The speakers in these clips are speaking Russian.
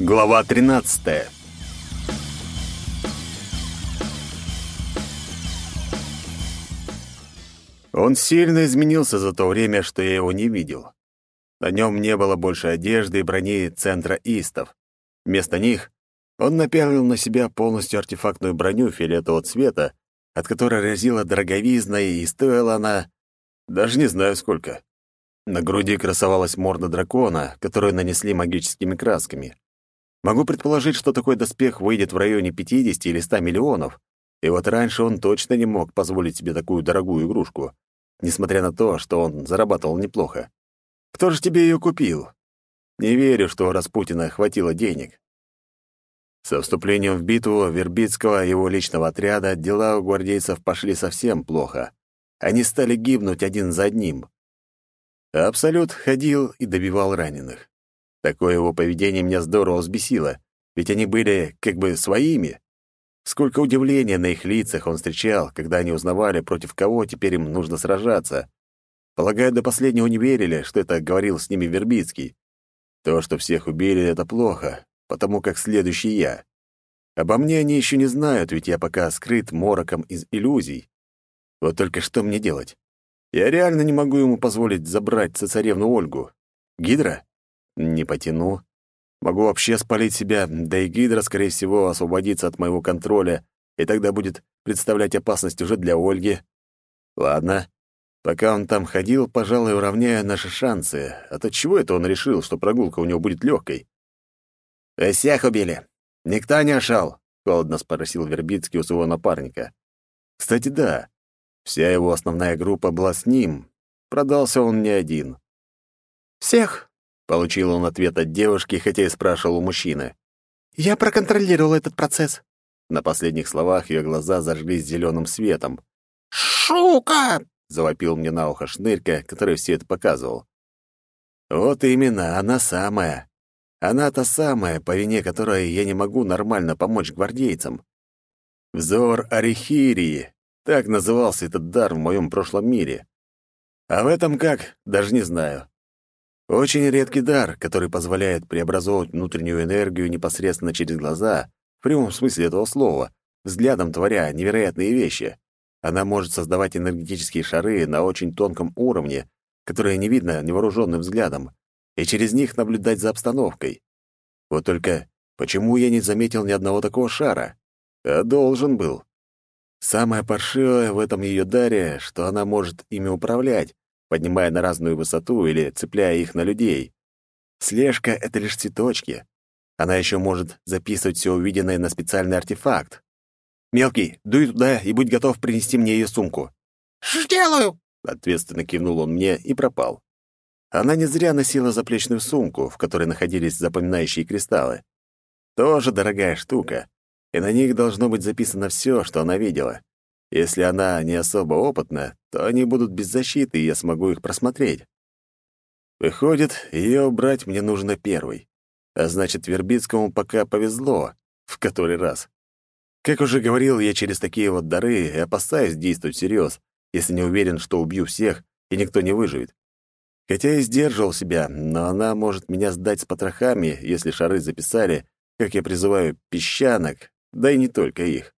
Глава 13. Он сильно изменился за то время, что я его не видел. На нем не было больше одежды и брони центра истов. Вместо них он напялил на себя полностью артефактную броню фиолетового цвета, от которой разила дороговизной, и стоила она... даже не знаю сколько. На груди красовалась морда дракона, которую нанесли магическими красками. Могу предположить, что такой доспех выйдет в районе 50 или 100 миллионов, и вот раньше он точно не мог позволить себе такую дорогую игрушку, несмотря на то, что он зарабатывал неплохо. Кто же тебе ее купил? Не верю, что у Распутина хватило денег. Со вступлением в битву Вербицкого и его личного отряда дела у гвардейцев пошли совсем плохо. Они стали гибнуть один за одним. Абсолют ходил и добивал раненых. Такое его поведение меня здорово взбесило, ведь они были как бы своими. Сколько удивления на их лицах он встречал, когда они узнавали, против кого теперь им нужно сражаться. Полагаю, до последнего не верили, что это говорил с ними Вербицкий. То, что всех убили, — это плохо, потому как следующий я. Обо мне они еще не знают, ведь я пока скрыт мороком из иллюзий. Вот только что мне делать? Я реально не могу ему позволить забрать цесаревну Ольгу. Гидра? Не потяну. Могу вообще спалить себя, да и Гидра, скорее всего, освободится от моего контроля, и тогда будет представлять опасность уже для Ольги. Ладно. Пока он там ходил, пожалуй, уравняю наши шансы. А то чего это он решил, что прогулка у него будет легкой? «Вы всех убили? Никто не ушел?» — холодно спросил Вербицкий у своего напарника. «Кстати, да. Вся его основная группа была с ним. Продался он не один». «Всех?» — получил он ответ от девушки, хотя и спрашивал у мужчины. «Я проконтролировал этот процесс». На последних словах ее глаза зажглись зеленым светом. «Шука!» — завопил мне на ухо шнырька, который все это показывал. «Вот именно, она самая. Она та самая, по вине которой я не могу нормально помочь гвардейцам. Взор Арихирии. Так назывался этот дар в моем прошлом мире. А в этом как, даже не знаю. Очень редкий дар, который позволяет преобразовывать внутреннюю энергию непосредственно через глаза, в прямом смысле этого слова, взглядом творя невероятные вещи. Она может создавать энергетические шары на очень тонком уровне, которые не видно невооруженным взглядом, и через них наблюдать за обстановкой. Вот только почему я не заметил ни одного такого шара? А должен был. Самое паршивое в этом ее даре, что она может ими управлять, поднимая на разную высоту или цепляя их на людей. Слежка — это лишь цветочки. Она еще может записывать все увиденное на специальный артефакт. «Мелкий, дуй туда и будь готов принести мне ее сумку». «Сделаю!» — ответственно кивнул он мне и пропал. Она не зря носила заплечную сумку, в которой находились запоминающие кристаллы. Тоже дорогая штука, и на них должно быть записано все, что она видела. Если она не особо опытна, то они будут без защиты, и я смогу их просмотреть. Выходит, ее брать мне нужно первой. А значит, Вербицкому пока повезло. В который раз. Как уже говорил, я через такие вот дары опасаюсь действовать всерьез, если не уверен, что убью всех, и никто не выживет. Хотя и сдерживал себя, но она может меня сдать с потрохами, если шары записали, как я призываю, песчанок, да и не только их.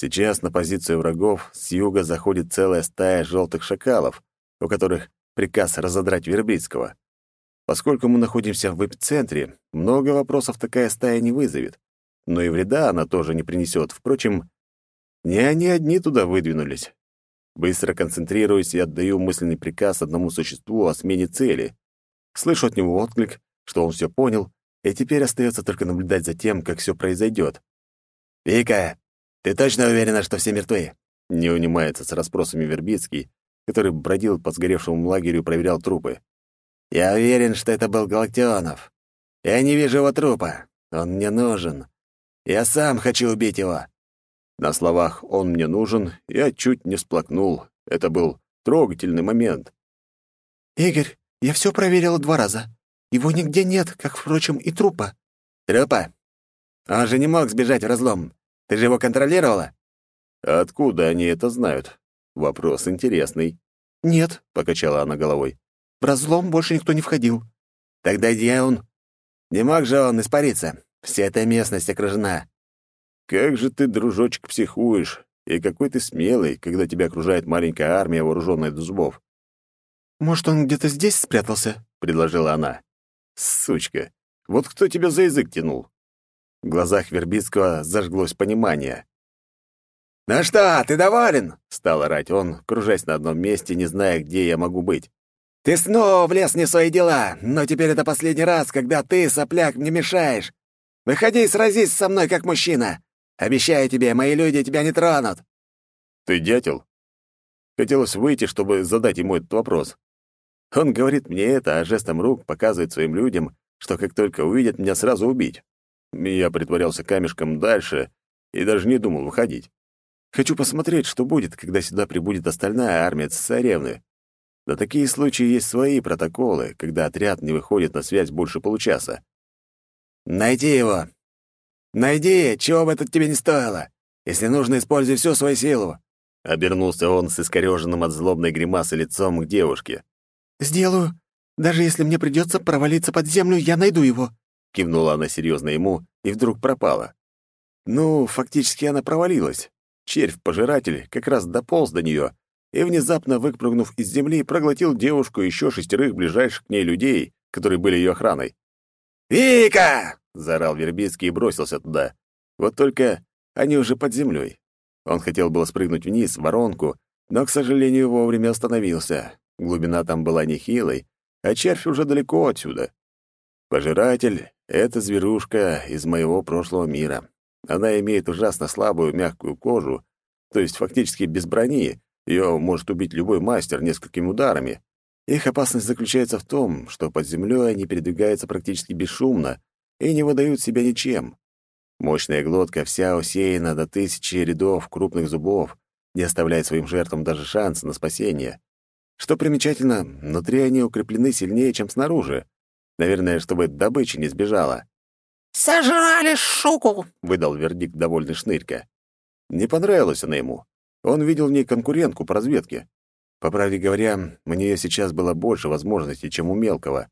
Сейчас на позицию врагов с юга заходит целая стая желтых шакалов, у которых приказ разодрать Вербицкого. Поскольку мы находимся в эпицентре, много вопросов такая стая не вызовет, но и вреда она тоже не принесет. Впрочем, не они одни туда выдвинулись. Быстро концентрируюсь и отдаю мысленный приказ одному существу о смене цели. Слышу от него отклик, что он все понял, и теперь остается только наблюдать за тем, как все произойдет. «Вика, ты точно уверена, что все мертвы?» Не унимается с расспросами Вербицкий, который бродил по сгоревшему лагерю и проверял трупы. «Я уверен, что это был Галактионов. Я не вижу его трупа. Он мне нужен. Я сам хочу убить его. На словах «он мне нужен» я чуть не всплакнул. Это был трогательный момент. «Игорь, я все проверила два раза. Его нигде нет, как, впрочем, и трупа». «Трупа? Он же не мог сбежать в разлом. Ты же его контролировала?» «Откуда они это знают?» Вопрос интересный. «Нет», — покачала она головой. «В разлом больше никто не входил». «Тогда где он?» Не мог же он испариться. Вся эта местность окружена. Как же ты, дружочек, психуешь. И какой ты смелый, когда тебя окружает маленькая армия, вооруженная до зубов. «Может, он где-то здесь спрятался?» — предложила она. «Сучка, вот кто тебя за язык тянул?» В глазах Вербицкого зажглось понимание. «Ну что, ты доволен?» — стал орать он, кружась на одном месте, не зная, где я могу быть. «Ты снова влез не в свои дела, но теперь это последний раз, когда ты, сопляк, мне мешаешь. Выходи и сразись со мной, как мужчина. Обещаю тебе, мои люди тебя не тронут». «Ты дятел?» Хотелось выйти, чтобы задать ему этот вопрос. Он говорит мне это, а жестом рук показывает своим людям, что как только увидят, меня сразу убить. Я притворялся камешком дальше и даже не думал выходить. Хочу посмотреть, что будет, когда сюда прибудет остальная армия цесаревны. На такие случаи есть свои протоколы, когда отряд не выходит на связь больше получаса. «Найди его! Найди, чего бы это тебе не стоило! Если нужно, используй всю свою силу!» Обернулся он с искорёженным от злобной гримасы лицом к девушке. «Сделаю. Даже если мне придется провалиться под землю, я найду его», — кивнула она серьезно ему и вдруг пропала. Ну, фактически она провалилась. Червь-пожиратель как раз дополз до нее и, внезапно выпрыгнув из земли, проглотил девушку и еще шестерых ближайших к ней людей, которые были ее охраной. «Вика!» — заорал Вербицкий и бросился туда. Вот только они уже под землей. Он хотел было спрыгнуть вниз, в воронку, но, к сожалению, вовремя остановился. Глубина там была нехилой, а червь уже далеко отсюда. Пожиратель — это зверушка из моего прошлого мира. Она имеет ужасно слабую мягкую кожу, то есть фактически без брони, ее может убить любой мастер несколькими ударами. Их опасность заключается в том, что под землей они передвигаются практически бесшумно и не выдают себя ничем. Мощная глотка вся усеяна до тысячи рядов крупных зубов, не оставляет своим жертвам даже шанса на спасение. Что примечательно, внутри они укреплены сильнее, чем снаружи. Наверное, чтобы добыча не сбежала. «Сожрали шуку!» — выдал вердикт довольный Шнырька. Не понравилась она ему. Он видел в ней конкурентку по разведке. По правде говоря, у нее сейчас было больше возможностей, чем у мелкого.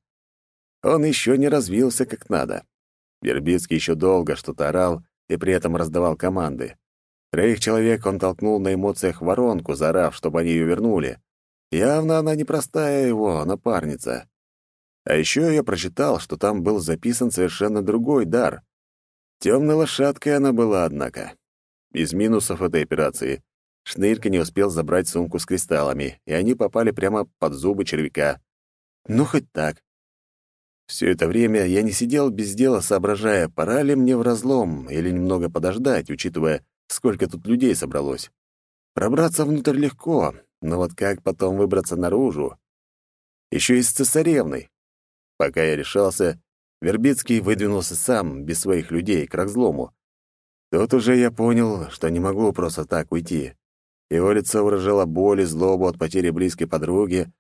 Он еще не развился как надо. Вербицкий еще долго что-то орал и при этом раздавал команды. Троих человек он толкнул на эмоциях воронку, заорав, чтобы они ее вернули. Явно она непростая его напарница. А еще я прочитал, что там был записан совершенно другой дар. Темной лошадкой она была, однако. Из минусов этой операции Шнырька не успел забрать сумку с кристаллами, и они попали прямо под зубы червяка. Ну, хоть так. Все это время я не сидел без дела, соображая, пора ли мне в разлом или немного подождать, учитывая, сколько тут людей собралось. Пробраться внутрь легко, но вот как потом выбраться наружу? Еще и с цесаревной. Пока я решался, Вербицкий выдвинулся сам, без своих людей, к разлому. Тут уже я понял, что не могу просто так уйти. Его лицо выражало боль и злобу от потери близкой подруги,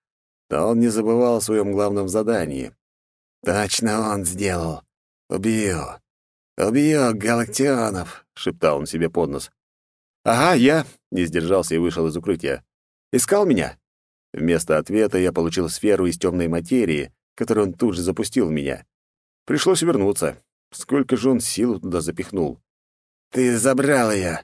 но он не забывал о своем главном задании. «Точно он сделал. Убью. Убью Галактионов», — шептал он себе под нос. «Ага, я», — не сдержался и вышел из укрытия. Искал меня?» Вместо ответа я получил сферу из темной материи, которую он тут же запустил в меня. Пришлось вернуться. Сколько же он сил туда запихнул. «Ты забрал ее!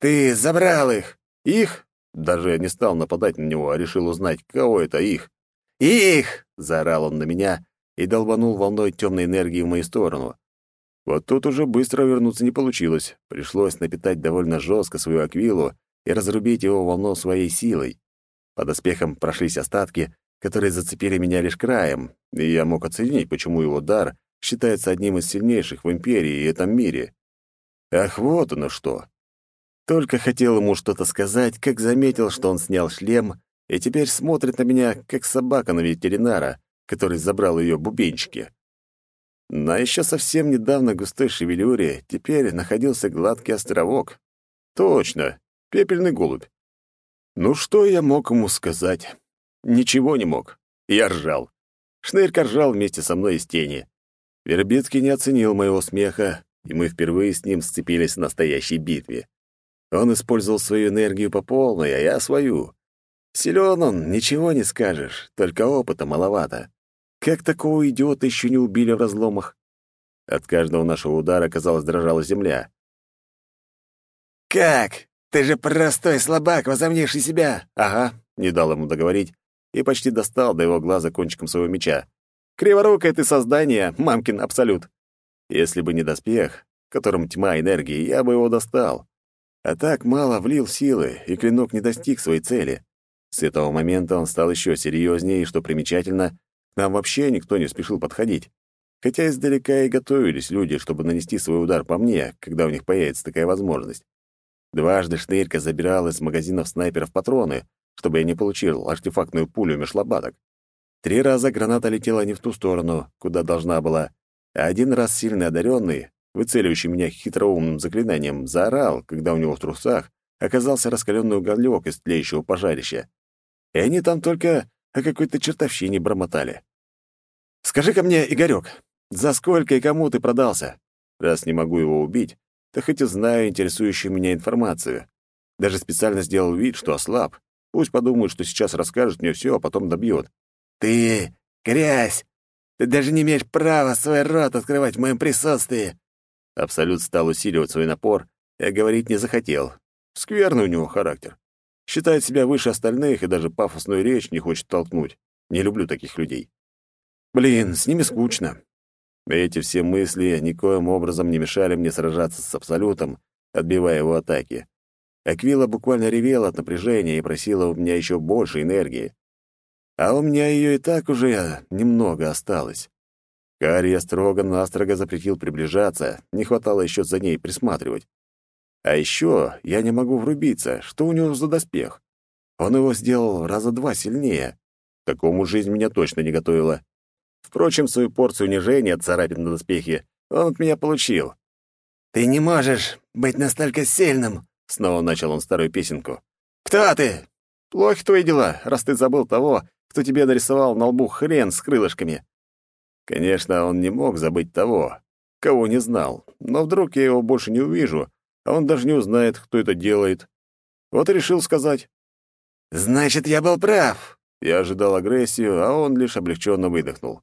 Ты забрал их!» «Их?» Даже я не стал нападать на него, а решил узнать, кого это их. «Их!» — заорал он на меня и долбанул волной темной энергии в мою сторону. Вот тут уже быстро вернуться не получилось. Пришлось напитать довольно жестко свою аквилу и разрубить его волну своей силой. Под оспехом прошлись остатки, которые зацепили меня лишь краем, и я мог оценить, почему его дар считается одним из сильнейших в Империи и этом мире. Ах, вот оно что! Только хотел ему что-то сказать, как заметил, что он снял шлем и теперь смотрит на меня, как собака на ветеринара, который забрал ее бубенчики. На еще совсем недавно густой шевелюре теперь находился гладкий островок. Точно, пепельный голубь. Ну что я мог ему сказать? Ничего не мог. Я ржал. Шнырька ржал вместе со мной из тени. Вербицкий не оценил моего смеха, и мы впервые с ним сцепились в настоящей битве. Он использовал свою энергию по полной, а я свою. Силен он, ничего не скажешь, только опыта маловато. Как такого идиота еще не убили в разломах? От каждого нашего удара, казалось, дрожала земля. «Как? Ты же простой слабак, возомнивший себя!» «Ага», — не дал ему договорить и почти достал до его глаза кончиком своего меча. «Криворукое ты создание, мамкин абсолют!» Если бы не доспех, которым тьма энергии, я бы его достал. А так мало влил силы, и клинок не достиг своей цели. С этого момента он стал еще серьезнее, и, что примечательно, к нам вообще никто не спешил подходить. Хотя издалека и готовились люди, чтобы нанести свой удар по мне, когда у них появится такая возможность. Дважды Шнырька забирал из магазинов снайперов патроны, чтобы я не получил артефактную пулю меж. Три раза граната летела не в ту сторону, куда должна была, а один раз сильно одаренный, выцеливающий меня хитроумным заклинанием, заорал, когда у него в трусах оказался раскаленный уголек из тлеющего пожарища. И они там только о какой-то чертовщине бормотали. «Скажи-ка мне, Игорёк, за сколько и кому ты продался? Раз не могу его убить, то хоть и знаю интересующую меня информацию. Даже специально сделал вид, что ослаб. Пусть подумают, что сейчас расскажет мне все, а потом добьет. «Ты — грязь! Ты даже не имеешь права свой рот открывать в моем присутствии!» Абсолют стал усиливать свой напор, и говорить не захотел. Скверный у него характер. Считает себя выше остальных и даже пафосную речь не хочет толкнуть. Не люблю таких людей. Блин, с ними скучно. Эти все мысли никоим образом не мешали мне сражаться с Абсолютом, отбивая его атаки. Аквила буквально ревела от напряжения и просила у меня еще больше энергии. А у меня ее и так уже немного осталось. Кария строго-настрого запретил приближаться, не хватало еще за ней присматривать. А еще я не могу врубиться, что у него за доспех. Он его сделал раза два сильнее. такому жизнь меня точно не готовила. Впрочем, свою порцию унижения от царапин на доспехе он от меня получил. «Ты не можешь быть настолько сильным!» — снова начал он старую песенку. «Кто ты?» «Плохи твои дела, раз ты забыл того, кто тебе нарисовал на лбу хрен с крылышками. Конечно, он не мог забыть того, кого не знал, но вдруг я его больше не увижу, а он даже не узнает, кто это делает. Вот и решил сказать. «Значит, я был прав!» Я ожидал агрессию, а он лишь облегченно выдохнул.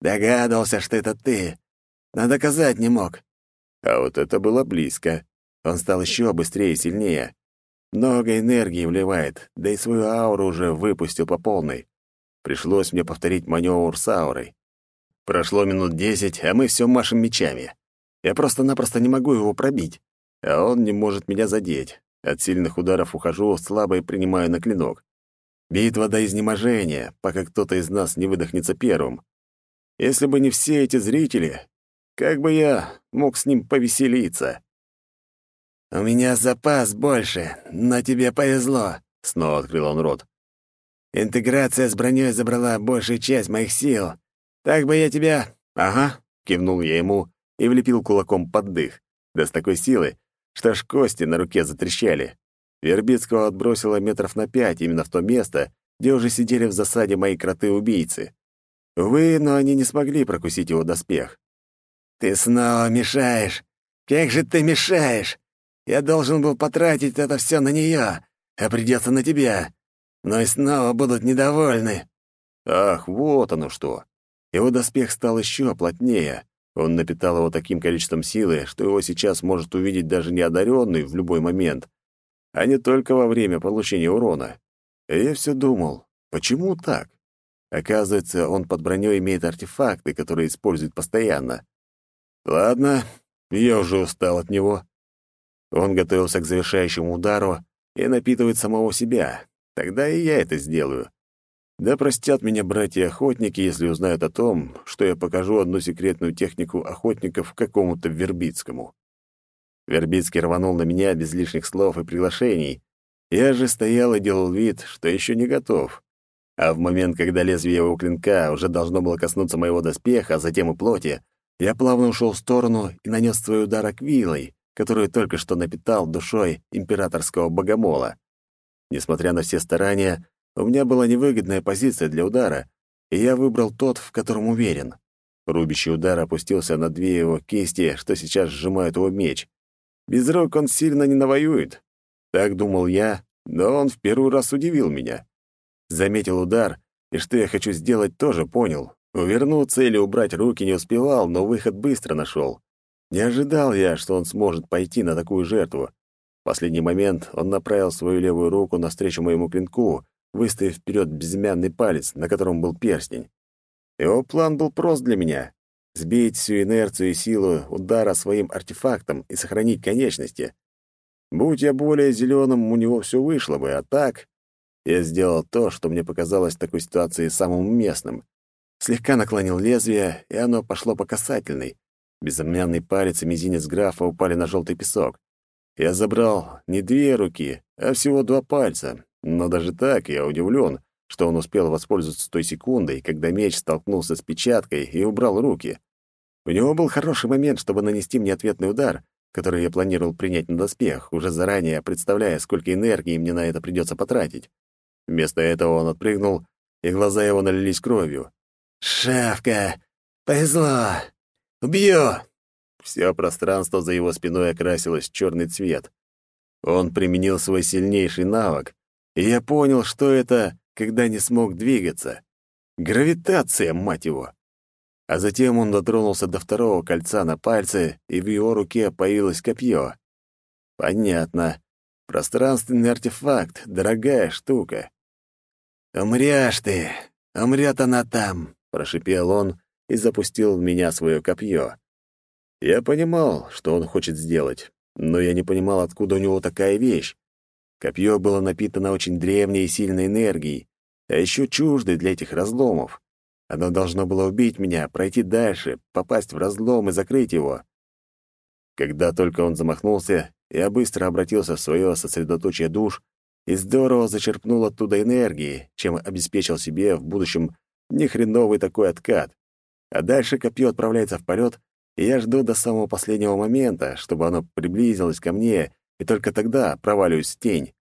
«Догадывался, что это ты, но доказать не мог». А вот это было близко. Он стал еще быстрее и сильнее. Много энергии вливает, да и свою ауру уже выпустил по полной. Пришлось мне повторить маневр с аурой. Прошло минут десять, а мы все машем мечами. Я просто-напросто не могу его пробить, а он не может меня задеть. От сильных ударов ухожу, слабо и принимаю на клинок. Битва до изнеможения, пока кто-то из нас не выдохнется первым. Если бы не все эти зрители, как бы я мог с ним повеселиться? «У меня запас больше, но тебе повезло», — снова открыл он рот. «Интеграция с броней забрала большую часть моих сил, так бы я тебя...» «Ага», — кивнул я ему и влепил кулаком под дых. Да с такой силой, что аж кости на руке затрещали. Вербицкого отбросило метров на пять именно в то место, где уже сидели в засаде мои кроты-убийцы. Увы, но они не смогли прокусить его доспех. «Ты снова мешаешь! Как же ты мешаешь! Я должен был потратить это все на нее, а придется на тебя. Но и снова будут недовольны». «Ах, вот оно что! Его доспех стал еще плотнее. Он напитал его таким количеством силы, что его сейчас может увидеть даже неодаренный в любой момент, а не только во время получения урона. И я все думал, почему так? Оказывается, он под броней имеет артефакты, которые использует постоянно. Ладно, я уже устал от него. Он готовился к завершающему удару и напитывает самого себя. Тогда и я это сделаю. Да простят меня братья-охотники, если узнают о том, что я покажу одну секретную технику охотников какому-то Вербицкому. Вербицкий рванул на меня без лишних слов и приглашений. Я же стоял и делал вид, что еще не готов. А в момент, когда лезвие его клинка уже должно было коснуться моего доспеха, а затем и плоти, я плавно ушел в сторону и нанес свой удар аквилой, которую только что напитал душой императорского богомола. Несмотря на все старания, у меня была невыгодная позиция для удара, и я выбрал тот, в котором уверен. Рубящий удар опустился на две его кисти, что сейчас сжимают его меч. Без рук он сильно не навоюет. Так думал я, но он в первый раз удивил меня. Заметил удар, и что я хочу сделать, тоже понял. Увернуться или убрать руки не успевал, но выход быстро нашел. Не ожидал я, что он сможет пойти на такую жертву. В последний момент он направил свою левую руку навстречу моему клинку, выставив вперед безымянный палец, на котором был перстень. Его план был прост для меня — сбить всю инерцию и силу удара своим артефактом и сохранить конечности. Будь я более зеленым, у него все вышло бы, а так... Я сделал то, что мне показалось в такой ситуации самым уместным. Слегка наклонил лезвие, и оно пошло по касательной. Безымянный палец и мизинец графа упали на желтый песок. Я забрал не две руки, а всего два пальца, но даже так я удивлен, что он успел воспользоваться той секундой, когда меч столкнулся с печаткой и убрал руки. У него был хороший момент, чтобы нанести мне ответный удар, который я планировал принять на доспех, уже заранее представляя, сколько энергии мне на это придется потратить. Вместо этого он отпрыгнул, и глаза его налились кровью. «Шавка! Повезло! Убью!» Все пространство за его спиной окрасилось в черный цвет. Он применил свой сильнейший навык, и я понял, что это, когда не смог двигаться. Гравитация, мать его! А затем он дотронулся до второго кольца на пальце, и в его руке появилось копье. Понятно. Пространственный артефакт, дорогая штука. «Умрешь ты! Умрет она там!» — прошипел он и запустил в меня свое копье. Я понимал, что он хочет сделать, но я не понимал, откуда у него такая вещь. Копье было напитано очень древней и сильной энергией, а еще чуждой для этих разломов. Оно должно было убить меня, пройти дальше, попасть в разлом и закрыть его. Когда только он замахнулся, я быстро обратился в свое сосредоточие душ и здорово зачерпнул оттуда энергии, чем обеспечил себе в будущем нехреновый такой откат. А дальше копье отправляется в полет, и я жду до самого последнего момента, чтобы оно приблизилось ко мне и только тогда проваливаюсь в тень.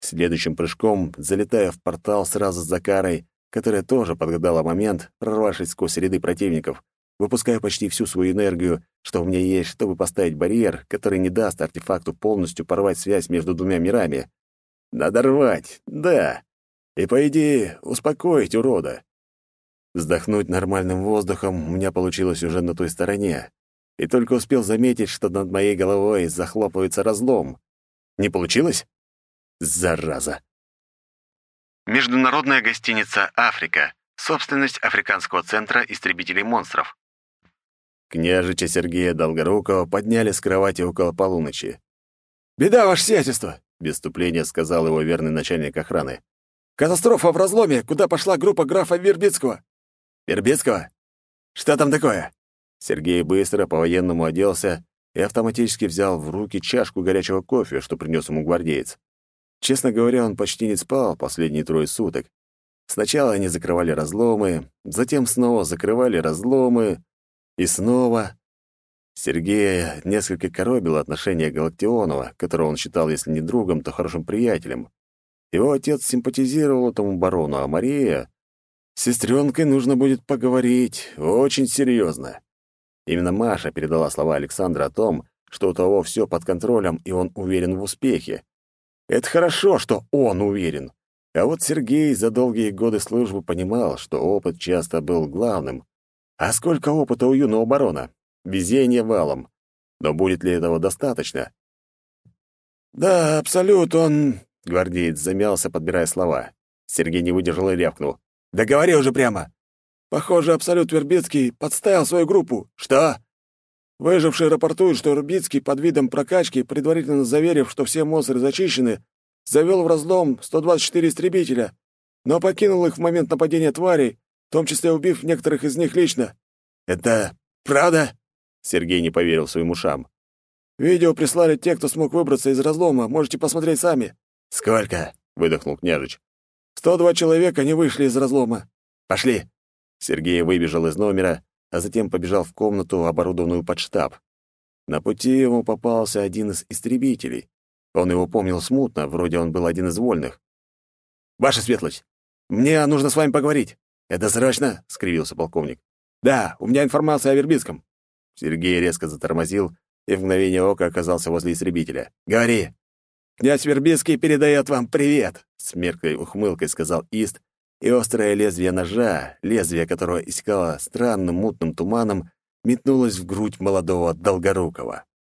Следующим прыжком залетаю в портал сразу с Закарой, которая тоже подгадала момент, прорвавшись сквозь ряды противников, выпуская почти всю свою энергию, что у меня есть, чтобы поставить барьер, который не даст артефакту полностью порвать связь между двумя мирами. Надо рвать, да. И, по идее, успокоить урода. Вздохнуть нормальным воздухом у меня получилось уже на той стороне и только успел заметить, что над моей головой захлопывается разлом. Не получилось? Зараза. Международная гостиница «Африка». Собственность Африканского центра истребителей монстров. Княжича Сергея Долгорукова подняли с кровати около полуночи. «Беда, ваше сиятельство!» — без вступления сказал его верный начальник охраны. «Катастрофа в разломе, куда пошла группа графа Вербицкого». «Вербицкого? Что там такое?» Сергей быстро по-военному оделся и автоматически взял в руки чашку горячего кофе, что принес ему гвардеец. Честно говоря, он почти не спал последние трое суток. Сначала они закрывали разломы, затем снова закрывали разломы, и снова... Сергея несколько коробило отношение Галактионова, которого он считал, если не другом, то хорошим приятелем. Его отец симпатизировал этому барону, а Мария... С сестренкой нужно будет поговорить, очень серьезно. Именно Маша передала слова Александра о том, что у того все под контролем, и он уверен в успехе. Это хорошо, что он уверен. А вот Сергей за долгие годы службы понимал, что опыт часто был главным. А сколько опыта у юного барона? Везение валом. Но будет ли этого достаточно? «Да, абсолют, он...» — гвардеец замялся, подбирая слова. Сергей не выдержал и рявкнул. «Да говори уже прямо!» Похоже, Абсолют Вербицкий подставил свою группу. Что? Выжившие рапортуют, что Вербицкий под видом прокачки, предварительно заверив, что все монстры зачищены, завел в разлом 124 истребителя, но покинул их в момент нападения тварей, в том числе убив некоторых из них лично. Это правда? Сергей не поверил своим ушам. Видео прислали те, кто смог выбраться из разлома. Можете посмотреть сами. Сколько? выдохнул княжич. «Сто два человека не вышли из разлома. Пошли!» Сергей выбежал из номера, а затем побежал в комнату, оборудованную под штаб. На пути ему попался один из истребителей. Он его помнил смутно, вроде он был один из вольных. «Ваша светлость, мне нужно с вами поговорить». «Это срочно?» — скривился полковник. «Да, у меня информация о Вербицком». Сергей резко затормозил и в мгновение ока оказался возле истребителя. «Говори!» «Князь Вербицкий передает вам привет!» — с меркой ухмылкой сказал Ист и острое лезвие ножа, лезвие которого искало странным мутным туманом, метнулось в грудь молодого Долгорукова.